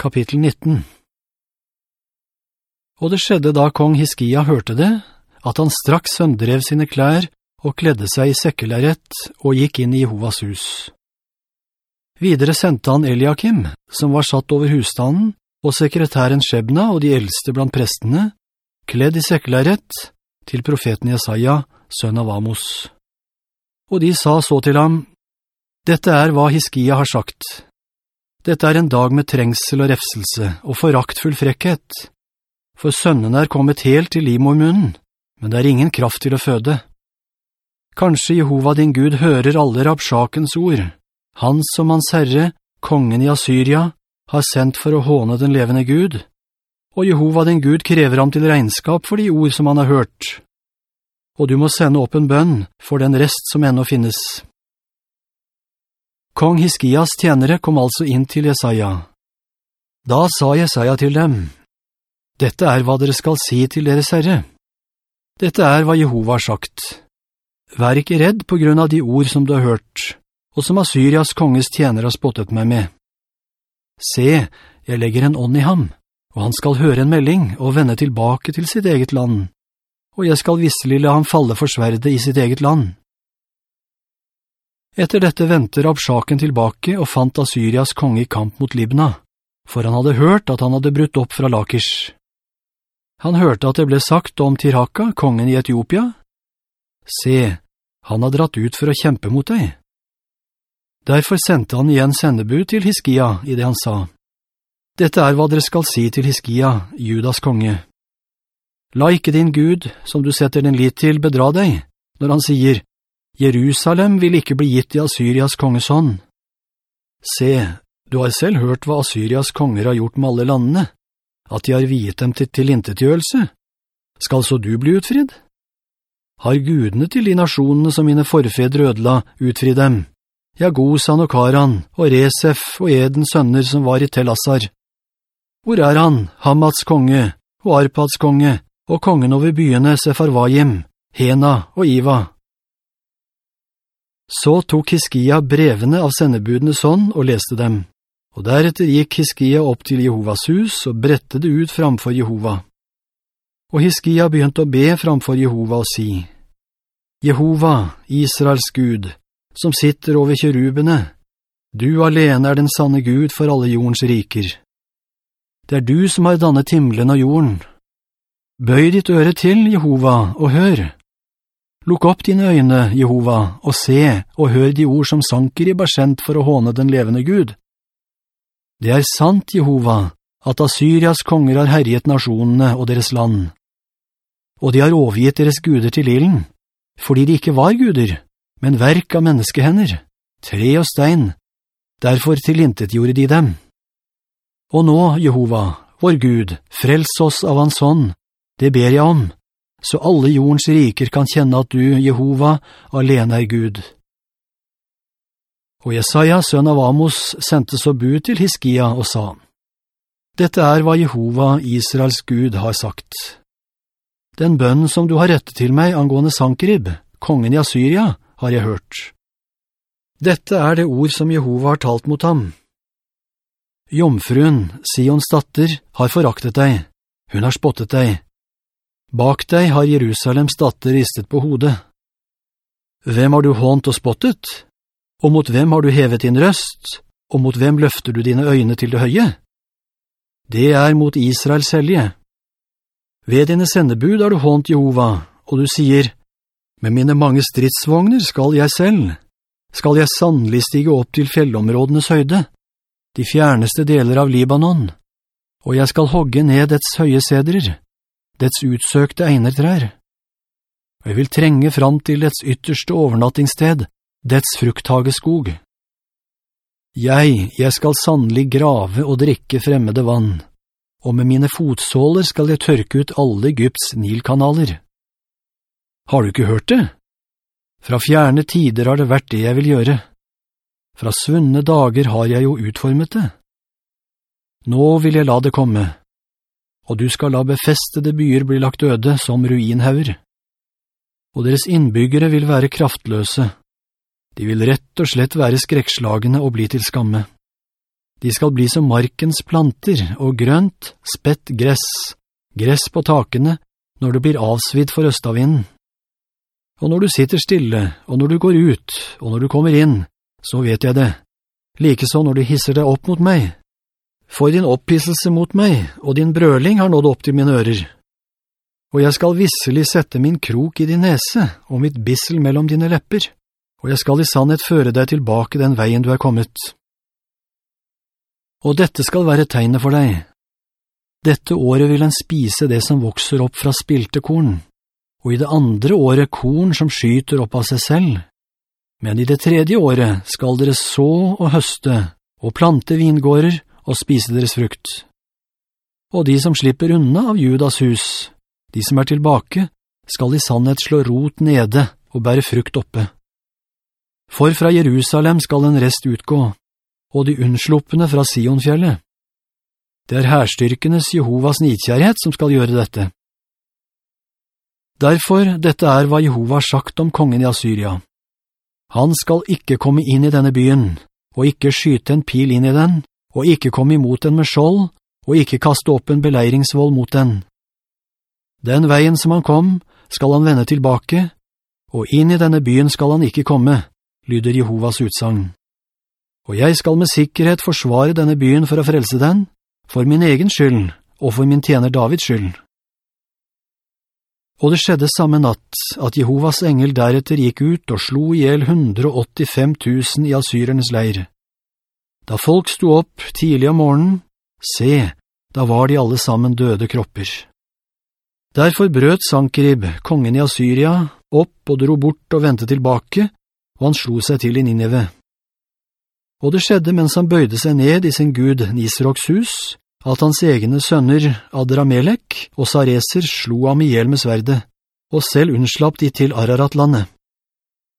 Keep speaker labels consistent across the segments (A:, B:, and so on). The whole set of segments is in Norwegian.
A: Kapittel 19 Og det skjedde da kong Hiskia hørte det, at han straks søndrev sine klær og kledde seg i sekkelæret og gikk inn i Jehovas hus. Videre sendte han Eliakim, som var satt over husstanden, og sekretæren Shebna og de eldste blant prestene, kledd i sekkelæret, til profeten Jesaja, sønn av Amos. Og de sa så til ham, «Dette er hva Hiskia har sagt. Dette er en dag med trengsel og refselse og foraktfull frekkhet. For sønnene er kommet helt til livmormunnen, men det er ingen kraft til å føde. Kanskje Jehova din Gud hører alle Rabsjakens ord, han som hans herre, kongen i Assyria, har sendt for å håne den levende Gud, og Jehova din Gud krever ham til regnskap for de ord som han har hørt. Og du må sende opp en bønn for den rest som ennå finnes. Kong Hiskias tjenere kom altså inn til Jesaja. Da sa Jesaja til dem, «Dette er hva dere skal si til deres herre. Dette er hva Jehova har sagt. Vær ikke redd på grunn av de ord som du har hørt, og som Assyrias konges tjenere har spottet meg med. Se, jeg legger en ånd i ham, og han skal høre en melding og vende tilbake til sitt eget land, og jeg skal visselig la ham falle for sverdet i sitt eget land. Etter dette ventet Rabshaken tilbake og fant Assyrias konge i kamp mot Libna, for han hadde hørt at han hadde brutt opp fra Lakish. Han hørte at det ble sagt om Tiraka, kongen i Etiopia. Se, han har dratt ut for å kjempe mot deg. Derfor sendte han igjen sendebud til Hiskia i det han sa. Dette er hva dere skal si til Hiskia, Judas konge. La ikke din Gud, som du setter din lit til, bedra deg, når han sier, Jerusalem vil ikke bli gitt i Assyrias konges hånd. Se, du har selv hørt hva Assyrias konger har gjort med alle landene, at de har viet dem til tilintetgjørelse. Skal så du bli utfridd? Har gudene til de nasjonene som mine forfedre ødela utfridd dem? Jagosan og Karan, og Resef og Edens sønner som var i Telassar. Hvor er han, Hamats konge, og Arpads konge, og kongen over byene Sefarvajim, Hena og Iva? Så tok Hiskia brevene av sendebudene sånn og leste dem, og deretter gikk Hiskia opp til Jehovas hus og brette det ut framfor Jehova. Og Hiskia begynte å be framfor Jehova og si, «Jehova, Israels Gud, som sitter over kjerubene. Du alene er den sanne Gud for alle jordens riker. Det er du som har dannet himmelen og jorden. Bøy ditt øre til, Jehova, og hør. Lukk opp dine øyne, Jehova, og se og hør de ord som sanker i basjent for å håne den levende Gud. Det er sant, Jehova, at Assyrias konger har herjet nasjonene og deres land. Og de har overgitt deres guder til illen, fordi de ikke var guder men verk av menneskehender, tre og stein, derfor tilintet gjorde de dem. Og nå, Jehova, vår Gud, frels oss av hans hånd, det ber jeg om, så alle jordens riker kan kjenne at du, Jehova, alene er Gud. Og Jesaja, sønn av Amos, sendte så bud til Hiskia og sa, «Dette er hva Jehova, Israels Gud, har sagt. Den bønn som du har rettet til meg angående Sankerib, kongen i Assyria, har jeg hørt. Dette er det ord som Jehova har talt mot ham. Jomfruen, Sions datter, har foraktet deg. Hun har spottet deg. Bak deg har Jerusalems datter ristet på hodet. Hvem har du hånt og spottet? Og mot hvem har du hevet din røst? Og mot hvem løfter du dine øyne til det høye? Det er mot Israels helge. Ved dine sendebud har du hånt Jehova, og du sier, med mine mange stridsvogner skal jeg selv, skal jeg sannelig stige opp til fjellområdenes høyde, de fjerneste deler av Libanon, og jeg skal hogge ned dets høye sedrer, dets utsøkte einertrær. Og jeg vil trenge fram til dets ytterste overnattingssted, dets frukthageskog. Jeg, jeg skal sannelig grave og drikke fremmede vann, og med mine fotsåler skal jeg tørke ut alle Egypts nilkanaler. Har du ikke hørt det? Fra fjerne tider har det vært det jeg vil gjøre. Fra svunne dager har jeg jo utformet det. Nå vil jeg la det komme, og du skal la befestede byer bli lagt øde som ruinhauger. Og deres innbyggere vil være kraftløse. De vil rett og slett være skrekslagene og bli til skamme. De skal bli som markens planter og grønt, spett gress, gress på takene, når det blir avsvidd for østavinden. Og når du sitter stille, og når du går ut, og når du kommer inn, så vet jeg det. Likeså når du hisser deg opp mot meg. For din opphisselse mot meg, og din brøling har nådd opp til mine ører. Og jeg skal visselig sette min krok i din nese, og mitt bissel mellom dine lepper, og jeg skal i sannhet føre deg tilbake den veien du er kommet. Og dette skal være tegnet for deg. Dette året vil en spise det som vokser opp fra spilte korn, og i det andre året korn som skyter opp av seg selv. Men i det tredje året skal dere så og høste, og plante vingårder og spise deres frukt. Og de som slipper unna av Judas hus, de som er tilbake, skal i sannhet slå rot nede og bære frukt oppe. For fra Jerusalem skal en rest utgå, og de unnsluppene fra Sionfjellet. Det er herstyrkenes Jehovas nidkjærhet som skal gjøre dette. Derfor, dette er hva Jehova har sagt om kongen i Assyria. Han skal ikke komme inn i denne byen, og ikke skyte en pil inn i den, og ikke komme imot den med skjold, og ikke kaste opp en beleiringsvoll mot den. Den veien som han kom, skal han vende tilbake, og inn i denne byen skal han ikke komme, lyder Jehovas utsang. Og jeg skal med sikkerhet forsvare denne byen for å frelse den, for min egen skyld, og for min tjener Davids skyld. Og det skjedde samme natt at Jehovas engel deretter gikk ut og slo ihjel 185 000 i Assyrenes leir. Da folk sto opp tidlig om morgenen, se, da var de alle sammen døde kropper. Derfor brøt Sankerib, kongen i Assyria, opp og dro bort og ventet tilbake, og han slo seg til i Nineve. Og det skjedde mens han bøyde seg ned i sin gud Nisroks hus, at hans egne sønner Adramelek og Sareser slo ham ihjel med sverde, og selv unnslapp de til Ararat-landet.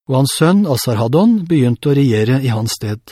A: Og hans sønn Asarhaddon begynte å regjere i hans sted.